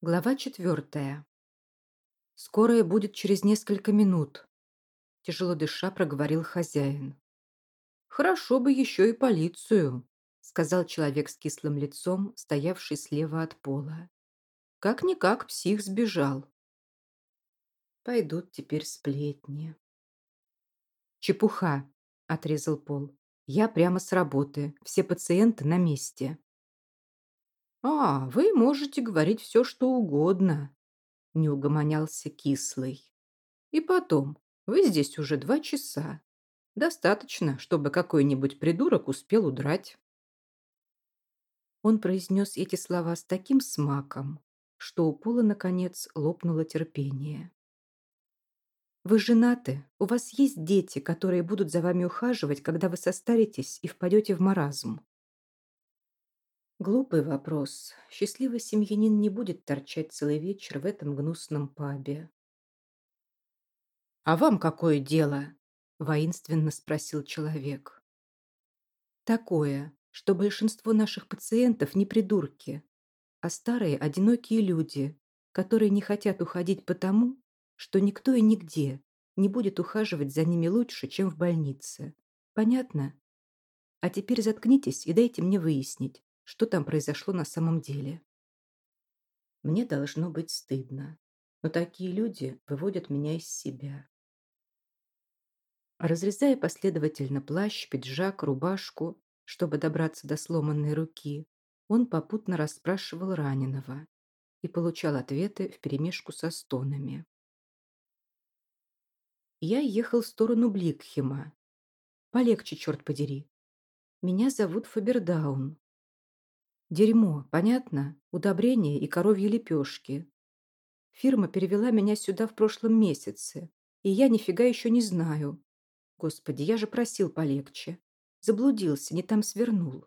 Глава четвертая. «Скорая будет через несколько минут», – тяжело дыша проговорил хозяин. «Хорошо бы еще и полицию», – сказал человек с кислым лицом, стоявший слева от пола. «Как-никак псих сбежал». Пойдут теперь сплетни. «Чепуха», – отрезал Пол. «Я прямо с работы. Все пациенты на месте». «А, вы можете говорить все, что угодно», – не угомонялся кислый. «И потом, вы здесь уже два часа. Достаточно, чтобы какой-нибудь придурок успел удрать». Он произнес эти слова с таким смаком, что у Пола, наконец, лопнуло терпение. «Вы женаты? У вас есть дети, которые будут за вами ухаживать, когда вы состаритесь и впадете в маразм?» Глупый вопрос. Счастливый семьянин не будет торчать целый вечер в этом гнусном пабе. «А вам какое дело?» – воинственно спросил человек. «Такое, что большинство наших пациентов не придурки, а старые одинокие люди, которые не хотят уходить потому, что никто и нигде не будет ухаживать за ними лучше, чем в больнице. Понятно? А теперь заткнитесь и дайте мне выяснить, что там произошло на самом деле. Мне должно быть стыдно, но такие люди выводят меня из себя. Разрезая последовательно плащ, пиджак, рубашку, чтобы добраться до сломанной руки, он попутно расспрашивал раненого и получал ответы вперемешку со стонами. Я ехал в сторону Бликхема. Полегче, черт подери. Меня зовут Фабердаун. Дерьмо, понятно? Удобрения и коровьи лепешки. Фирма перевела меня сюда в прошлом месяце, и я нифига еще не знаю. Господи, я же просил полегче. Заблудился, не там свернул.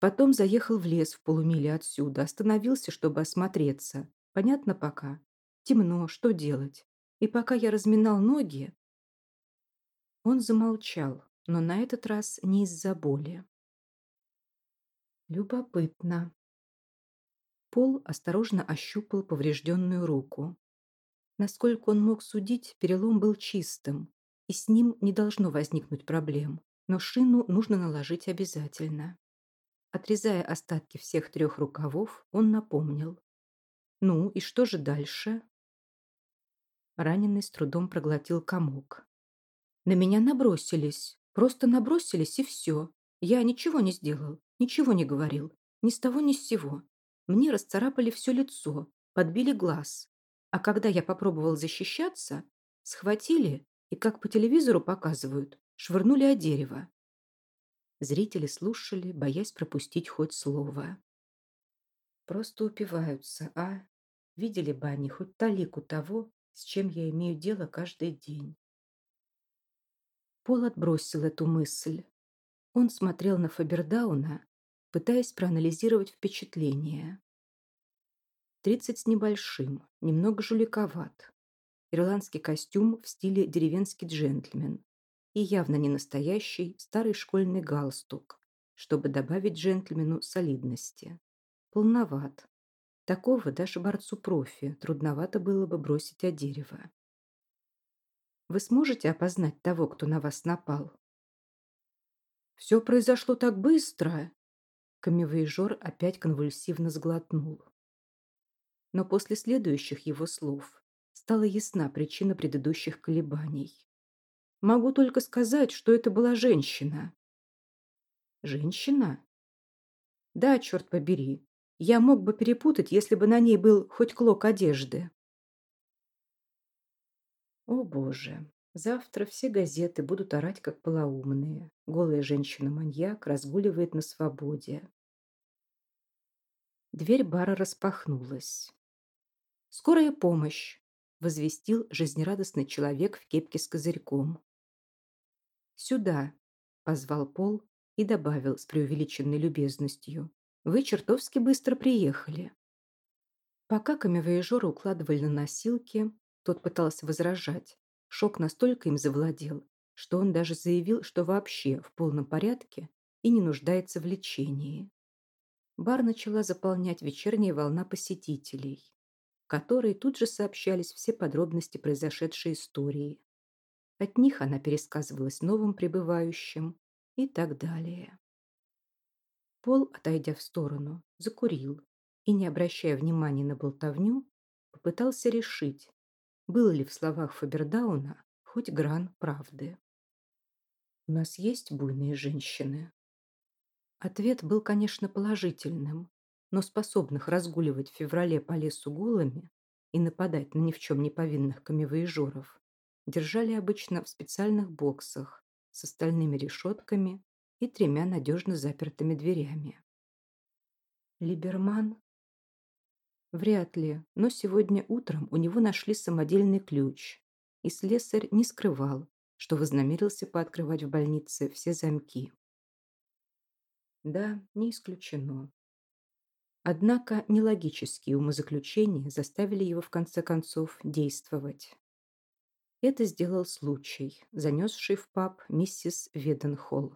Потом заехал в лес в полумиле отсюда, остановился, чтобы осмотреться. Понятно пока? Темно, что делать? И пока я разминал ноги... Он замолчал, но на этот раз не из-за боли. Любопытно. Пол осторожно ощупал поврежденную руку. Насколько он мог судить, перелом был чистым, и с ним не должно возникнуть проблем, но шину нужно наложить обязательно. Отрезая остатки всех трех рукавов, он напомнил. «Ну, и что же дальше?» Раненый с трудом проглотил комок. «На меня набросились. Просто набросились, и все. Я ничего не сделал. Ничего не говорил. Ни с того, ни с сего. Мне расцарапали все лицо, подбили глаз. А когда я попробовал защищаться, схватили и, как по телевизору показывают, швырнули о дерево. Зрители слушали, боясь пропустить хоть слово. Просто упиваются, а? Видели бы они хоть талику того, с чем я имею дело каждый день. Пол отбросил эту мысль. Он смотрел на Фабердауна, пытаясь проанализировать впечатления. Тридцать с небольшим, немного жуликоват. Ирландский костюм в стиле деревенский джентльмен и явно не настоящий старый школьный галстук, чтобы добавить джентльмену солидности. Полноват. Такого даже борцу-профи трудновато было бы бросить о дерево. Вы сможете опознать того, кто на вас напал? «Все произошло так быстро!» Камевоежор опять конвульсивно сглотнул. Но после следующих его слов стала ясна причина предыдущих колебаний. «Могу только сказать, что это была женщина». «Женщина?» «Да, черт побери. Я мог бы перепутать, если бы на ней был хоть клок одежды». «О, Боже!» Завтра все газеты будут орать, как полоумные. Голая женщина-маньяк разгуливает на свободе. Дверь бара распахнулась. «Скорая помощь!» – возвестил жизнерадостный человек в кепке с козырьком. «Сюда!» – позвал Пол и добавил с преувеличенной любезностью. «Вы чертовски быстро приехали». Пока камевояжора укладывали на носилки, тот пытался возражать, Шок настолько им завладел, что он даже заявил, что вообще в полном порядке и не нуждается в лечении. Бар начала заполнять вечерняя волна посетителей. в которой тут же сообщались все подробности произошедшей истории. От них она пересказывалась новым прибывающим и так далее. Пол, отойдя в сторону, закурил и, не обращая внимания на болтовню, попытался решить, был ли в словах Фабердауна хоть гран правды. «У нас есть буйные женщины?» Ответ был, конечно, положительным, но способных разгуливать в феврале по лесу голыми и нападать на ни в чем не повинных камевоежоров держали обычно в специальных боксах с остальными решетками и тремя надежно запертыми дверями. Либерман? Вряд ли, но сегодня утром у него нашли самодельный ключ, и слесарь не скрывал, что вознамерился пооткрывать в больнице все замки. Да, не исключено. Однако нелогические умозаключения заставили его в конце концов действовать. Это сделал случай, занесший в паб миссис Веденхолл.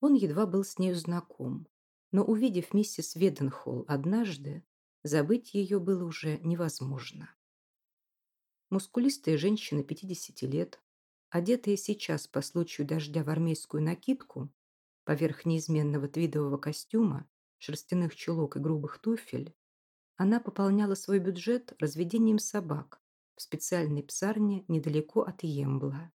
Он едва был с нею знаком, но, увидев миссис Веденхолл однажды, забыть ее было уже невозможно. Мускулистая женщина 50 лет, одетая сейчас по случаю дождя в армейскую накидку, поверх неизменного твидового костюма, шерстяных чулок и грубых туфель, она пополняла свой бюджет разведением собак в специальной псарне недалеко от Ембла.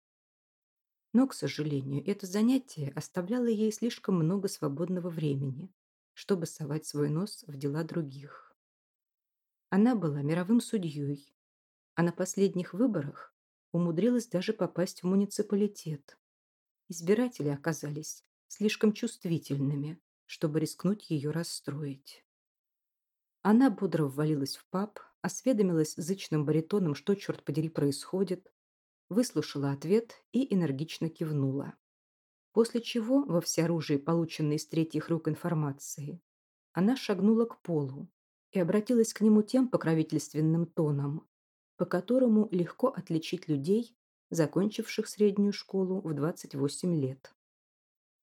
Но, к сожалению, это занятие оставляло ей слишком много свободного времени, чтобы совать свой нос в дела других. Она была мировым судьей, а на последних выборах умудрилась даже попасть в муниципалитет. Избиратели оказались слишком чувствительными, чтобы рискнуть ее расстроить. Она бодро ввалилась в паб, осведомилась зычным баритоном, что, черт подери, происходит, выслушала ответ и энергично кивнула. После чего, во всеоружии полученной из третьих рук информации, она шагнула к полу и обратилась к нему тем покровительственным тоном, по которому легко отличить людей, закончивших среднюю школу в 28 лет.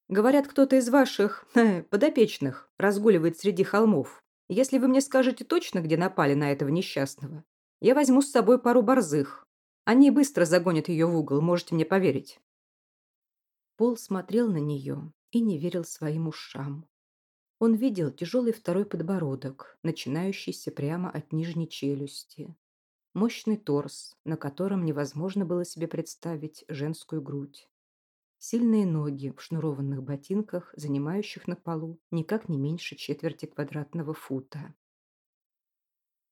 Говорят, кто-то из ваших э, подопечных разгуливает среди холмов. Если вы мне скажете точно, где напали на этого несчастного, я возьму с собой пару борзых. Они быстро загонят ее в угол, можете мне поверить». Пол смотрел на нее и не верил своим ушам. Он видел тяжелый второй подбородок, начинающийся прямо от нижней челюсти. Мощный торс, на котором невозможно было себе представить женскую грудь. Сильные ноги в шнурованных ботинках, занимающих на полу никак не меньше четверти квадратного фута.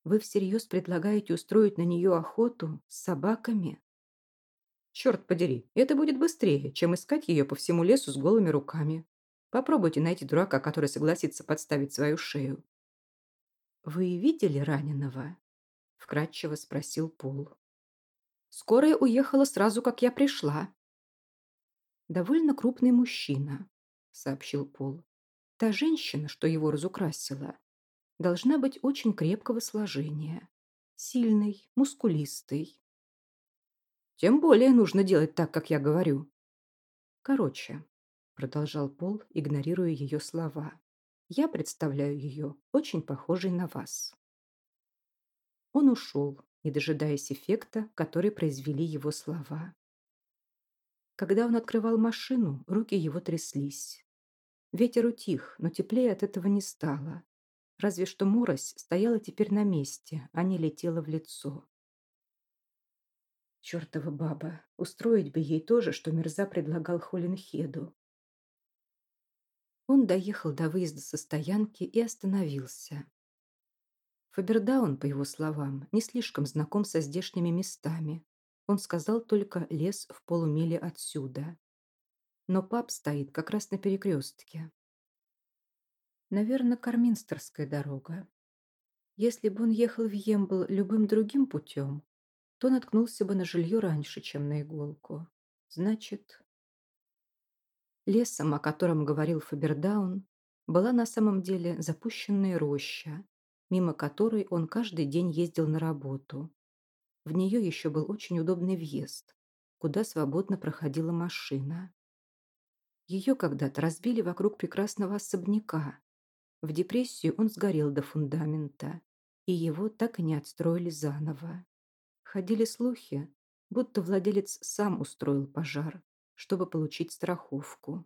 Вы всерьез предлагаете устроить на нее охоту с собаками? Черт подери, это будет быстрее, чем искать ее по всему лесу с голыми руками. Попробуйте найти дурака, который согласится подставить свою шею. «Вы видели раненого?» – вкратчиво спросил Пол. «Скорая уехала сразу, как я пришла», довольно крупный мужчина», — сообщил Пол. «Та женщина, что его разукрасила, должна быть очень крепкого сложения, сильной, мускулистой». «Тем более нужно делать так, как я говорю». «Короче», — продолжал Пол, игнорируя ее слова, «я представляю ее очень похожей на вас». Он ушел, не дожидаясь эффекта, который произвели его слова. Когда он открывал машину, руки его тряслись. Ветер утих, но теплее от этого не стало. Разве что морось стояла теперь на месте, а не летела в лицо. Чертова баба, устроить бы ей то же, что Мерза предлагал Холинхеду. Он доехал до выезда со стоянки и остановился. Фабердаун, по его словам, не слишком знаком со здешними местами, он сказал только лес в полумиле отсюда. Но пап стоит как раз на перекрестке. Наверное, Карминстерская дорога. Если бы он ехал в Ембл любым другим путем, то наткнулся бы на жилье раньше, чем на иголку. Значит, лесом, о котором говорил Фабердаун, была на самом деле запущенная роща, мимо которой он каждый день ездил на работу, в нее еще был очень удобный въезд, куда свободно проходила машина. Ее когда-то разбили вокруг прекрасного особняка. В депрессию он сгорел до фундамента, и его так и не отстроили заново. Ходили слухи, будто владелец сам устроил пожар, чтобы получить страховку.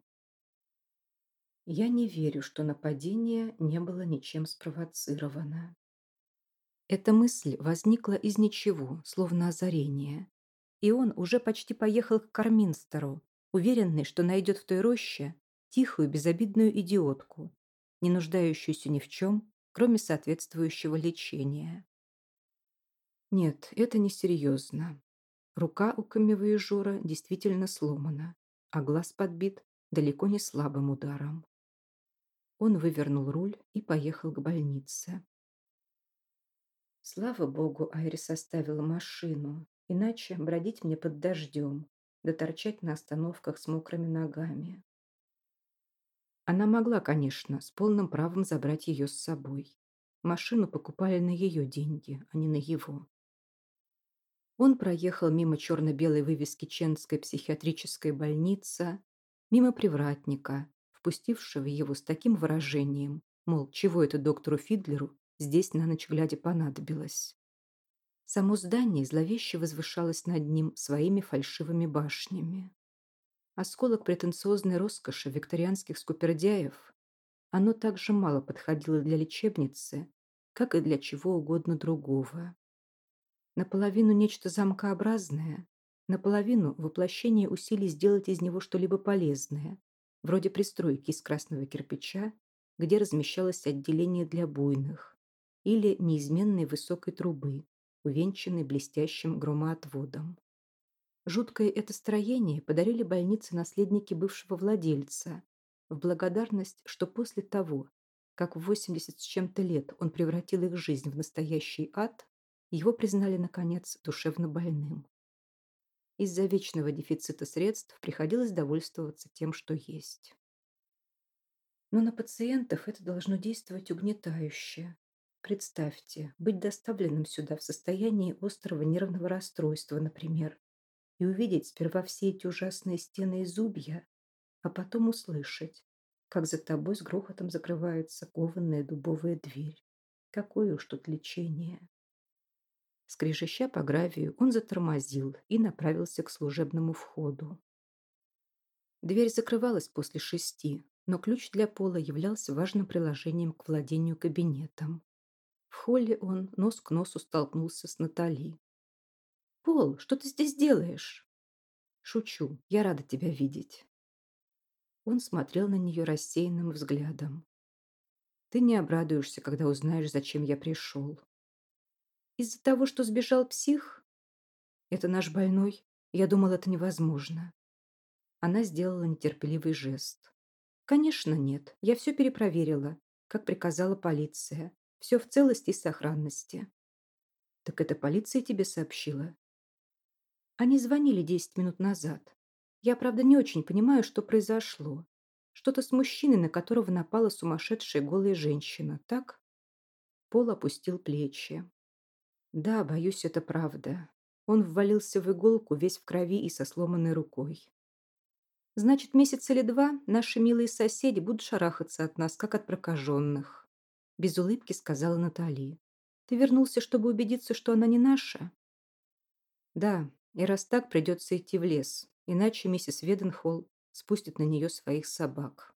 Я не верю, что нападение не было ничем спровоцировано. Эта мысль возникла из ничего, словно озарение. И он уже почти поехал к Карминстеру, уверенный, что найдет в той роще тихую, безобидную идиотку, не нуждающуюся ни в чем, кроме соответствующего лечения. Нет, это несерьезно. Рука у камевоежора действительно сломана, а глаз подбит далеко не слабым ударом. Он вывернул руль и поехал к больнице. Слава богу, Айрис оставила машину, иначе бродить мне под дождем, да торчать на остановках с мокрыми ногами. Она могла, конечно, с полным правом забрать ее с собой. Машину покупали на ее деньги, а не на его. Он проехал мимо черно-белой вывески Ченской психиатрической больницы, мимо привратника, впустившего его с таким выражением, мол, чего это доктору Фидлеру здесь на ночь глядя понадобилось. Само здание зловеще возвышалось над ним своими фальшивыми башнями. Осколок претенциозной роскоши викторианских скупердяев, оно также мало подходило для лечебницы, как и для чего угодно другого. Наполовину нечто замкообразное, наполовину воплощение усилий сделать из него что-либо полезное, вроде пристройки из красного кирпича, где размещалось отделение для буйных, или неизменной высокой трубы, увенчанной блестящим громоотводом. Жуткое это строение подарили больнице наследники бывшего владельца, в благодарность, что после того, как в 80 с чем-то лет он превратил их жизнь в настоящий ад, его признали, наконец, душевно больным. Из-за вечного дефицита средств приходилось довольствоваться тем, что есть. Но на пациентов это должно действовать угнетающе, Представьте, быть доставленным сюда в состоянии острого нервного расстройства, например, и увидеть сперва все эти ужасные стены и зубья, а потом услышать, как за тобой с грохотом закрывается кованная дубовая дверь. Какое уж тут лечение. Скрежеща по гравию, он затормозил и направился к служебному входу. Дверь закрывалась после шести, но ключ для пола являлся важным приложением к владению кабинетом. Холле он нос к носу столкнулся с Натали. «Пол, что ты здесь делаешь?» «Шучу, я рада тебя видеть». Он смотрел на нее рассеянным взглядом. «Ты не обрадуешься, когда узнаешь, зачем я пришел». «Из-за того, что сбежал псих?» «Это наш больной. Я думал, это невозможно». Она сделала нетерпеливый жест. «Конечно нет. Я все перепроверила, как приказала полиция. Все в целости и сохранности. Так это полиция тебе сообщила? Они звонили десять минут назад. Я, правда, не очень понимаю, что произошло. Что-то с мужчиной, на которого напала сумасшедшая голая женщина, так? Пол опустил плечи. Да, боюсь, это правда. Он ввалился в иголку, весь в крови и со сломанной рукой. Значит, месяц или два наши милые соседи будут шарахаться от нас, как от прокаженных. Без улыбки сказала Натали. Ты вернулся, чтобы убедиться, что она не наша? Да, и раз так, придется идти в лес, иначе миссис Веденхолл спустит на нее своих собак.